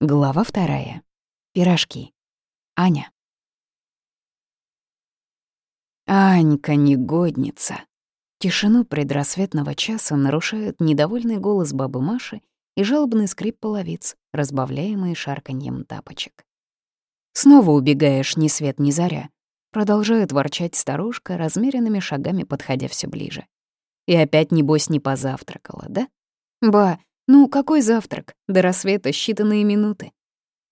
Глава вторая. Пирожки. Аня. Анька, негодница. Тишину предрассветного часа нарушают недовольный голос бабы Маши и жалобный скрип половиц, разбавляемый шарканьем тапочек. «Снова убегаешь ни свет ни заря», — продолжает ворчать старушка, размеренными шагами подходя все ближе. «И опять, небось, не позавтракала, да? Ба, ну, какой завтрак? До рассвета считанные минуты.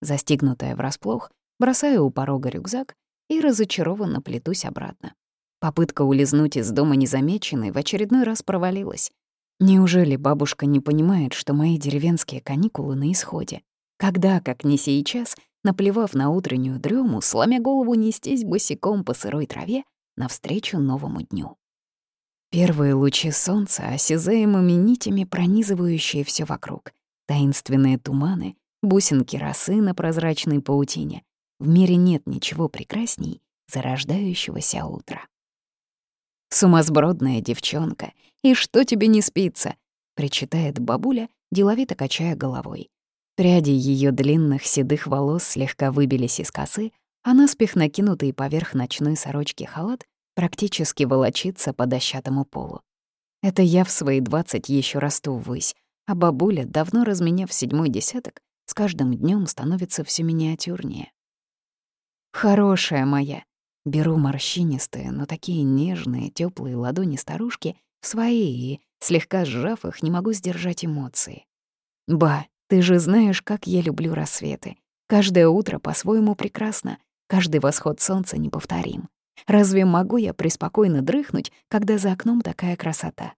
Застигнутая врасплох, бросаю у порога рюкзак и разочарованно плетусь обратно. Попытка улизнуть из дома незамеченной в очередной раз провалилась. Неужели бабушка не понимает, что мои деревенские каникулы на исходе? Когда, как не сейчас, наплевав на утреннюю дрему, сломя голову нестись босиком по сырой траве навстречу новому дню? Первые лучи солнца, осязаемыми нитями, пронизывающие все вокруг. Таинственные туманы, бусинки росы на прозрачной паутине. В мире нет ничего прекрасней зарождающегося утра. «Сумасбродная девчонка, и что тебе не спится?» — причитает бабуля, деловито качая головой. Пряди ее длинных седых волос слегка выбились из косы, а наспех накинутый поверх ночной сорочки халат практически волочиться по дощатому полу. Это я в свои двадцать еще расту ввысь, а бабуля, давно разменяв седьмой десяток, с каждым днем становится все миниатюрнее. Хорошая моя. Беру морщинистые, но такие нежные, теплые ладони старушки в свои и, слегка сжав их, не могу сдержать эмоции. Ба, ты же знаешь, как я люблю рассветы. Каждое утро по-своему прекрасно, каждый восход солнца неповторим. Разве могу я преспокойно дрыхнуть, когда за окном такая красота?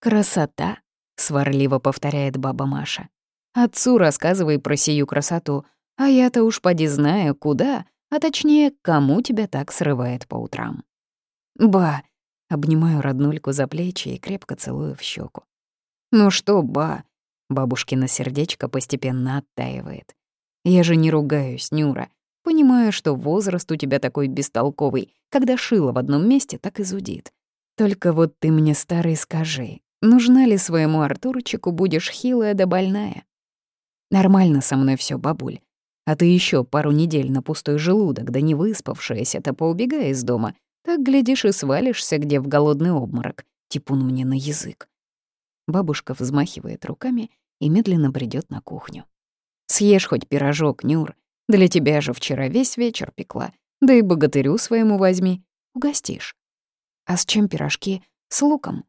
«Красота», — сварливо повторяет баба Маша. «Отцу рассказывай про сию красоту, а я-то уж поди знаю, куда, а точнее, кому тебя так срывает по утрам». «Ба», — обнимаю роднульку за плечи и крепко целую в щеку. «Ну что, ба?» — бабушкино сердечко постепенно оттаивает. «Я же не ругаюсь, Нюра. Понимаю, что возраст у тебя такой бестолковый, когда шило в одном месте, так и зудит. Только вот ты мне, старый, скажи, нужна ли своему Артурчику будешь хилая да больная? Нормально со мной все, бабуль. А ты еще пару недель на пустой желудок, да не выспавшаяся-то поубегай из дома. Так, глядишь, и свалишься где в голодный обморок. Типун мне на язык. Бабушка взмахивает руками и медленно бредет на кухню. Съешь хоть пирожок, Нюр. Для тебя же вчера весь вечер пекла. Да и богатырю своему возьми. Угостишь. А с чем пирожки? С луком.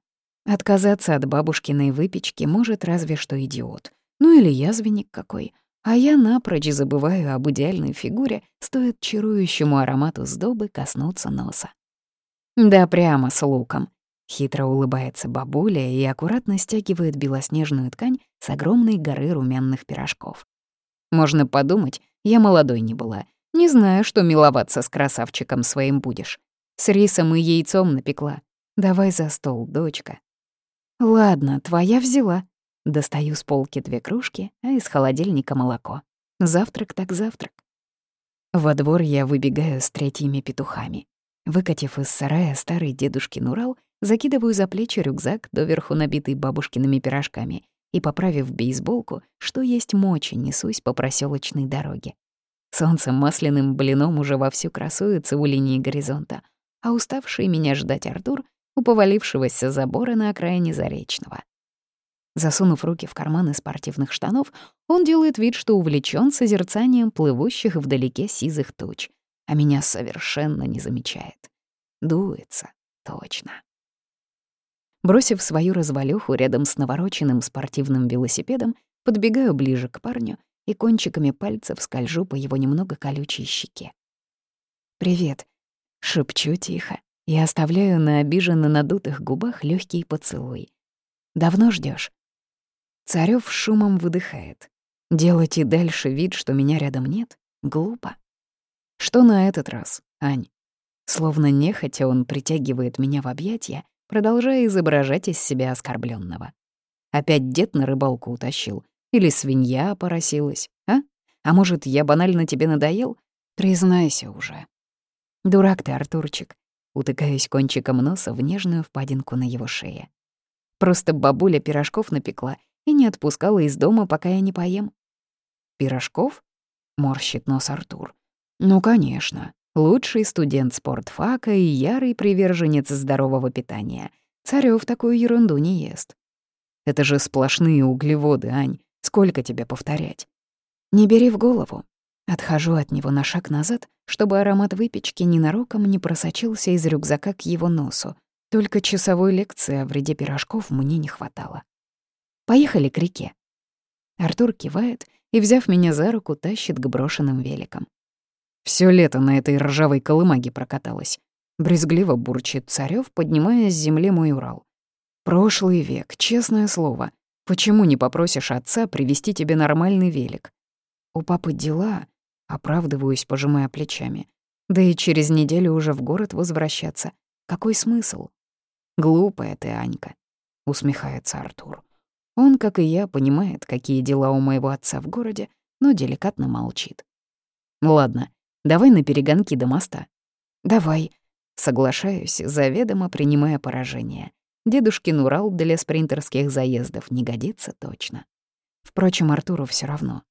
Отказаться от бабушкиной выпечки может разве что идиот. Ну или язвенник какой. А я напрочь забываю об идеальной фигуре, стоит чарующему аромату сдобы коснуться носа. Да прямо с луком. Хитро улыбается бабуля и аккуратно стягивает белоснежную ткань с огромной горы румяных пирожков. Можно подумать, я молодой не была. Не знаю, что миловаться с красавчиком своим будешь. С рисом и яйцом напекла. Давай за стол, дочка. Ладно, твоя взяла. Достаю с полки две кружки, а из холодильника молоко. Завтрак так завтрак. Во двор я выбегаю с третьими петухами. Выкатив из сарая старый дедушкин Урал, закидываю за плечи рюкзак, доверху набитый бабушкиными пирожками, и, поправив бейсболку, что есть мочи, несусь по проселочной дороге. Солнце масляным блином уже вовсю красуется у линии горизонта, а уставший меня ждать Артур у повалившегося забора на окраине Заречного. Засунув руки в карманы спортивных штанов, он делает вид, что увлечен созерцанием плывущих вдалеке сизых туч, а меня совершенно не замечает. Дуется, точно. Бросив свою развалюху рядом с навороченным спортивным велосипедом, подбегаю ближе к парню и кончиками пальцев скольжу по его немного колючей щеке. «Привет», — шепчу тихо и оставляю на обиженно надутых губах легкий поцелуй. «Давно ждешь? Царёв шумом выдыхает. Делать и дальше вид, что меня рядом нет, глупо. Что на этот раз, Ань? Словно нехотя он притягивает меня в объятия, продолжая изображать из себя оскорбленного. Опять дед на рыбалку утащил? Или свинья поросилась, а? А может, я банально тебе надоел? Признайся уже. Дурак ты, Артурчик. Утыкаюсь кончиком носа в нежную впадинку на его шее. Просто бабуля пирожков напекла и не отпускала из дома, пока я не поем. Пирожков? Морщит нос Артур. Ну, конечно. Лучший студент спортфака и ярый приверженец здорового питания. Царёв такую ерунду не ест. Это же сплошные углеводы, Ань. Сколько тебе повторять? Не бери в голову. Отхожу от него на шаг назад, чтобы аромат выпечки ненароком не просочился из рюкзака к его носу. Только часовой лекции о вреде пирожков мне не хватало. Поехали к реке. Артур кивает и, взяв меня за руку, тащит к брошенным великам. Всё лето на этой ржавой колымаге прокаталась. Брезгливо бурчит Царёв, поднимая с земли мой Урал. Прошлый век, честное слово. Почему не попросишь отца привезти тебе нормальный велик? У папы дела, оправдываюсь, пожимая плечами. Да и через неделю уже в город возвращаться. Какой смысл? Глупая ты, Анька, усмехается Артур. Он, как и я, понимает, какие дела у моего отца в городе, но деликатно молчит. Ладно, Давай на перегонки до моста». «Давай», — соглашаюсь, заведомо принимая поражение. Дедушкин Урал для спринтерских заездов не годится точно. Впрочем, Артуру все равно.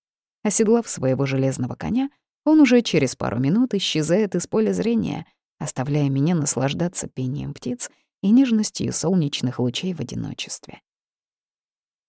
Оседлав своего железного коня, он уже через пару минут исчезает из поля зрения, оставляя меня наслаждаться пением птиц и нежностью солнечных лучей в одиночестве.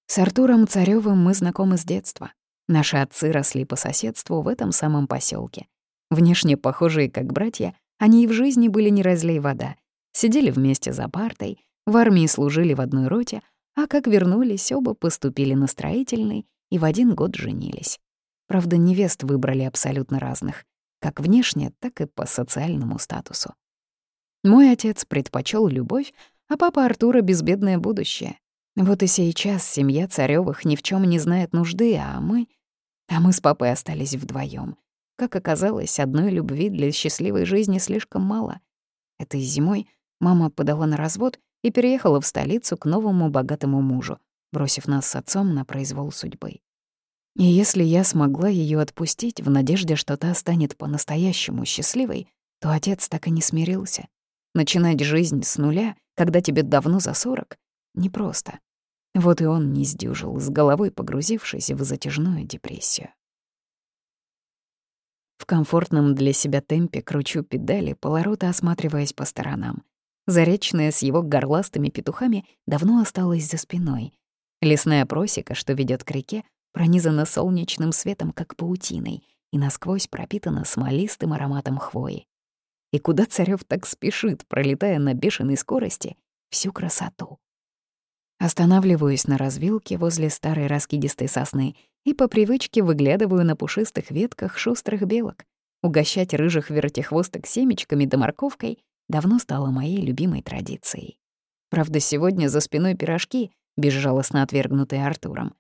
С Артуром Царёвым мы знакомы с детства. Наши отцы росли по соседству в этом самом поселке, Внешне похожие как братья, они и в жизни были не разлей вода. Сидели вместе за партой, в армии служили в одной роте, а как вернулись, оба поступили на строительный и в один год женились. Правда, невест выбрали абсолютно разных, как внешне, так и по социальному статусу. Мой отец предпочел любовь, а папа Артура — безбедное будущее. Вот и сейчас семья Царёвых ни в чем не знает нужды, а мы... А мы с папой остались вдвоем. Как оказалось, одной любви для счастливой жизни слишком мало. Этой зимой мама подала на развод и переехала в столицу к новому богатому мужу, бросив нас с отцом на произвол судьбы. И если я смогла ее отпустить в надежде, что та станет по-настоящему счастливой, то отец так и не смирился. Начинать жизнь с нуля, когда тебе давно за сорок, непросто. Вот и он не сдюжил, с головой погрузившись в затяжную депрессию. В комфортном для себя темпе кручу педали, полорота осматриваясь по сторонам. Заречная с его горластыми петухами давно осталась за спиной. Лесная просека, что ведет к реке, пронизана солнечным светом, как паутиной, и насквозь пропитана смолистым ароматом хвои. И куда Царёв так спешит, пролетая на бешеной скорости, всю красоту. Останавливаюсь на развилке возле старой раскидистой сосны и по привычке выглядываю на пушистых ветках шустрых белок. Угощать рыжих вертихвосток семечками да морковкой давно стало моей любимой традицией. Правда, сегодня за спиной пирожки, безжалостно отвергнутые Артуром.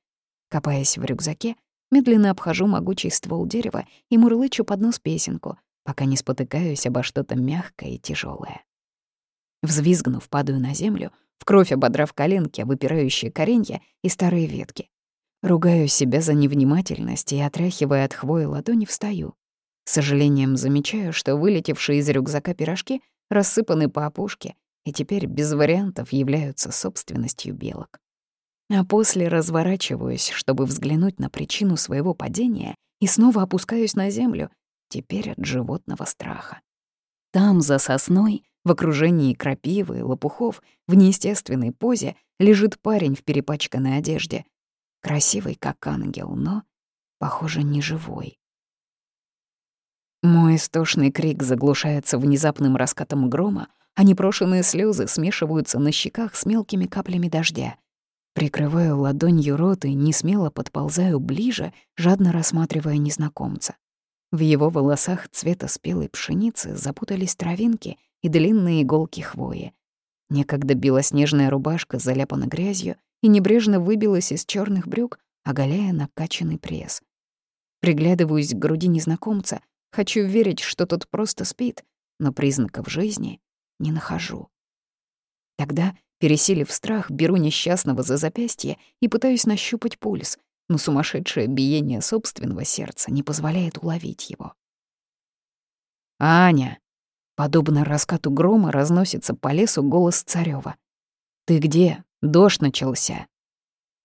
Копаясь в рюкзаке, медленно обхожу могучий ствол дерева и мурлычу под нос песенку, пока не спотыкаюсь обо что-то мягкое и тяжелое. Взвизгнув, падаю на землю, в кровь ободрав коленки, выпирающие коренья и старые ветки. Ругаю себя за невнимательность и, отряхивая от хвои ладони, встаю. С сожалением замечаю, что вылетевшие из рюкзака пирожки рассыпаны по опушке и теперь без вариантов являются собственностью белок. А после разворачиваюсь, чтобы взглянуть на причину своего падения и снова опускаюсь на землю, теперь от животного страха. Там, за сосной, в окружении крапивы и лопухов, в неестественной позе, лежит парень в перепачканной одежде, красивый как ангел, но, похоже, не живой. Мой истошный крик заглушается внезапным раскатом грома, а непрошенные слезы смешиваются на щеках с мелкими каплями дождя. Прикрываю ладонью рот и несмело подползаю ближе, жадно рассматривая незнакомца. В его волосах цвета спелой пшеницы запутались травинки и длинные иголки хвои. Некогда белоснежная рубашка заляпана грязью, и небрежно выбилась из черных брюк, оголяя накачанный пресс. Приглядываюсь к груди незнакомца, хочу верить, что тот просто спит, но признаков жизни не нахожу. Тогда, пересилив страх, беру несчастного за запястье и пытаюсь нащупать пульс, но сумасшедшее биение собственного сердца не позволяет уловить его. «Аня!» Подобно раскату грома разносится по лесу голос Царёва. «Ты где? Дождь начался.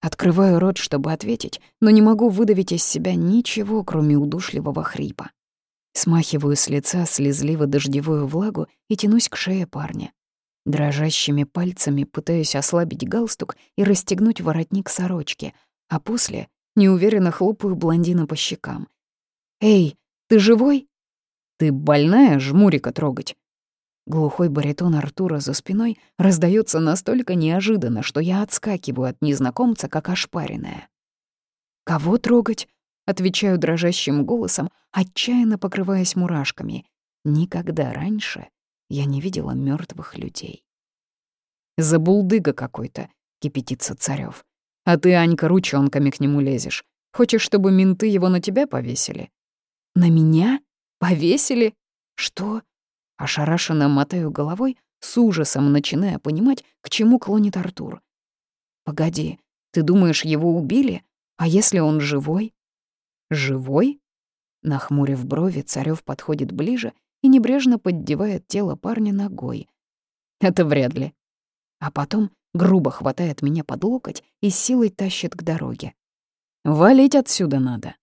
Открываю рот, чтобы ответить, но не могу выдавить из себя ничего, кроме удушливого хрипа. Смахиваю с лица слезливо-дождевую влагу и тянусь к шее парня. Дрожащими пальцами пытаюсь ослабить галстук и расстегнуть воротник сорочки, а после неуверенно хлопаю блондина по щекам. «Эй, ты живой?» «Ты больная, жмурика трогать?» Глухой баритон Артура за спиной раздается настолько неожиданно, что я отскакиваю от незнакомца, как ошпаренная. «Кого трогать?» — отвечаю дрожащим голосом, отчаянно покрываясь мурашками. Никогда раньше я не видела мертвых людей. «Забулдыга какой-то», — кипятится Царёв. «А ты, Анька, ручонками к нему лезешь. Хочешь, чтобы менты его на тебя повесили?» «На меня? Повесили? Что?» Ошарашенно мотаю головой, с ужасом начиная понимать, к чему клонит Артур. «Погоди, ты думаешь, его убили? А если он живой?» «Живой?» Нахмурив брови, Царёв подходит ближе и небрежно поддевает тело парня ногой. «Это вряд ли». А потом грубо хватает меня под локоть и силой тащит к дороге. «Валить отсюда надо».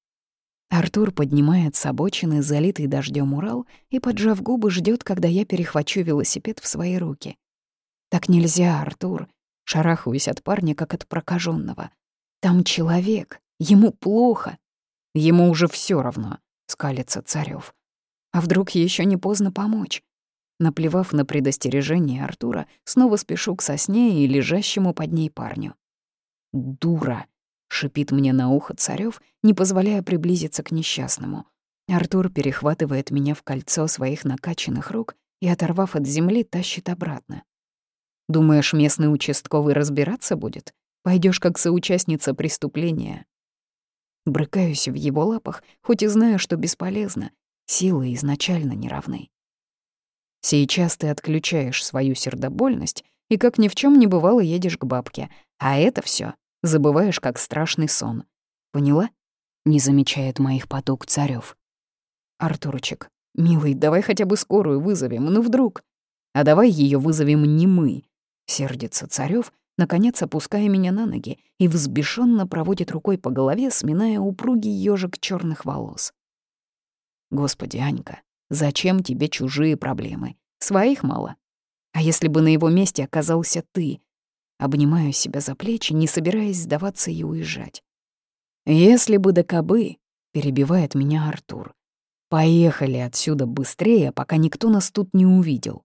Артур поднимает с обочины залитый дождем Урал и, поджав губы, ждет, когда я перехвачу велосипед в свои руки. «Так нельзя, Артур!» Шарахаюсь от парня, как от прокаженного. «Там человек, ему плохо!» «Ему уже все равно», — скалится Царёв. «А вдруг еще не поздно помочь?» Наплевав на предостережение Артура, снова спешу к сосне и лежащему под ней парню. «Дура!» — шипит мне на ухо Царёв, не позволяя приблизиться к несчастному. Артур перехватывает меня в кольцо своих накачанных рук и, оторвав от земли, тащит обратно. «Думаешь, местный участковый разбираться будет? Пойдешь как соучастница преступления». Брыкаюсь в его лапах, хоть и знаю, что бесполезно. Силы изначально не равны. Сейчас ты отключаешь свою сердобольность и, как ни в чем не бывало, едешь к бабке. А это все забываешь, как страшный сон. Поняла? Не замечает моих поток царев. Артурчик, милый, давай хотя бы скорую вызовем, ну вдруг. А давай ее вызовем не мы. Сердится царев, наконец опуская меня на ноги и взбешенно проводит рукой по голове, сминая упругий ежик черных волос. Господи, Анька, зачем тебе чужие проблемы? Своих мало. А если бы на его месте оказался ты, Обнимаю себя за плечи, не собираясь сдаваться и уезжать. «Если бы до кобы», — перебивает меня Артур. «Поехали отсюда быстрее, пока никто нас тут не увидел».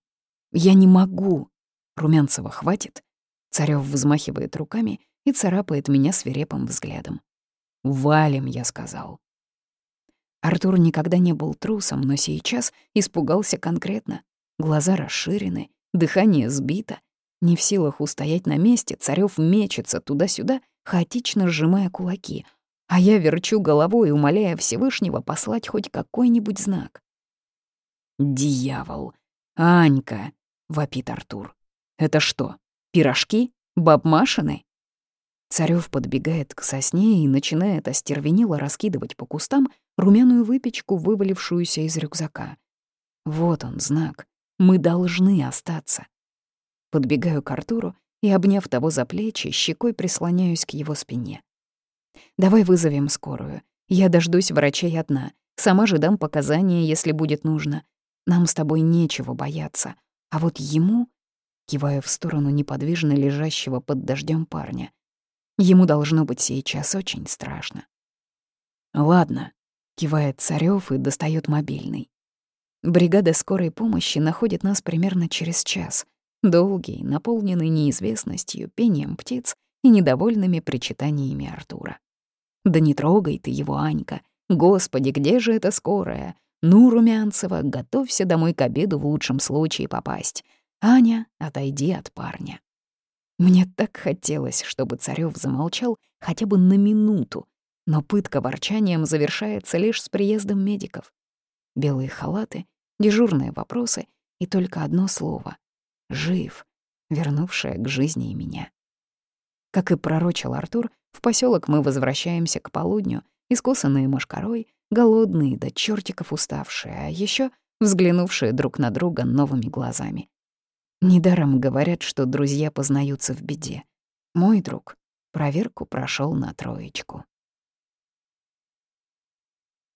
«Я не могу». Румянцева хватит. Царёв взмахивает руками и царапает меня свирепым взглядом. «Валим», — я сказал. Артур никогда не был трусом, но сейчас испугался конкретно. Глаза расширены, дыхание сбито, не в силах устоять на месте, Царёв мечется туда-сюда, хаотично сжимая кулаки, а я верчу головой, умоляя Всевышнего послать хоть какой-нибудь знак. «Дьявол! Анька!» — вопит Артур. «Это что, пирожки? Бабмашины?» Царёв подбегает к сосне и начинает остервенело раскидывать по кустам румяную выпечку, вывалившуюся из рюкзака. Вот он, знак. Мы должны остаться. Подбегаю к Артуру и, обняв того за плечи, щекой прислоняюсь к его спине. «Давай вызовем скорую. Я дождусь врачей одна. Сама же дам показания, если будет нужно. Нам с тобой нечего бояться. А вот ему...» Киваю в сторону неподвижно лежащего под дождем парня. Ему должно быть сейчас очень страшно. «Ладно», — кивает Царёв и достает мобильный. Бригада скорой помощи находит нас примерно через час — долгий, наполненный неизвестностью, пением птиц и недовольными причитаниями Артура. «Да не трогай ты его, Анька! Господи, где же эта скорая? Ну, Румянцева, готовься домой к обеду в лучшем случае попасть. Аня, отойди от парня». Мне так хотелось, чтобы Царёв замолчал хотя бы на минуту, но пытка ворчанием завершается лишь с приездом медиков. Белые халаты, дежурные вопросы и только одно слово жив, вернувшая к жизни и меня. Как и пророчил Артур, в поселок мы возвращаемся к полудню, искусанные мошкарой, голодные до чертиков уставшие, а еще взглянувшие друг на друга новыми глазами. Недаром говорят, что друзья познаются в беде. Мой друг Проверку прошел на троечку.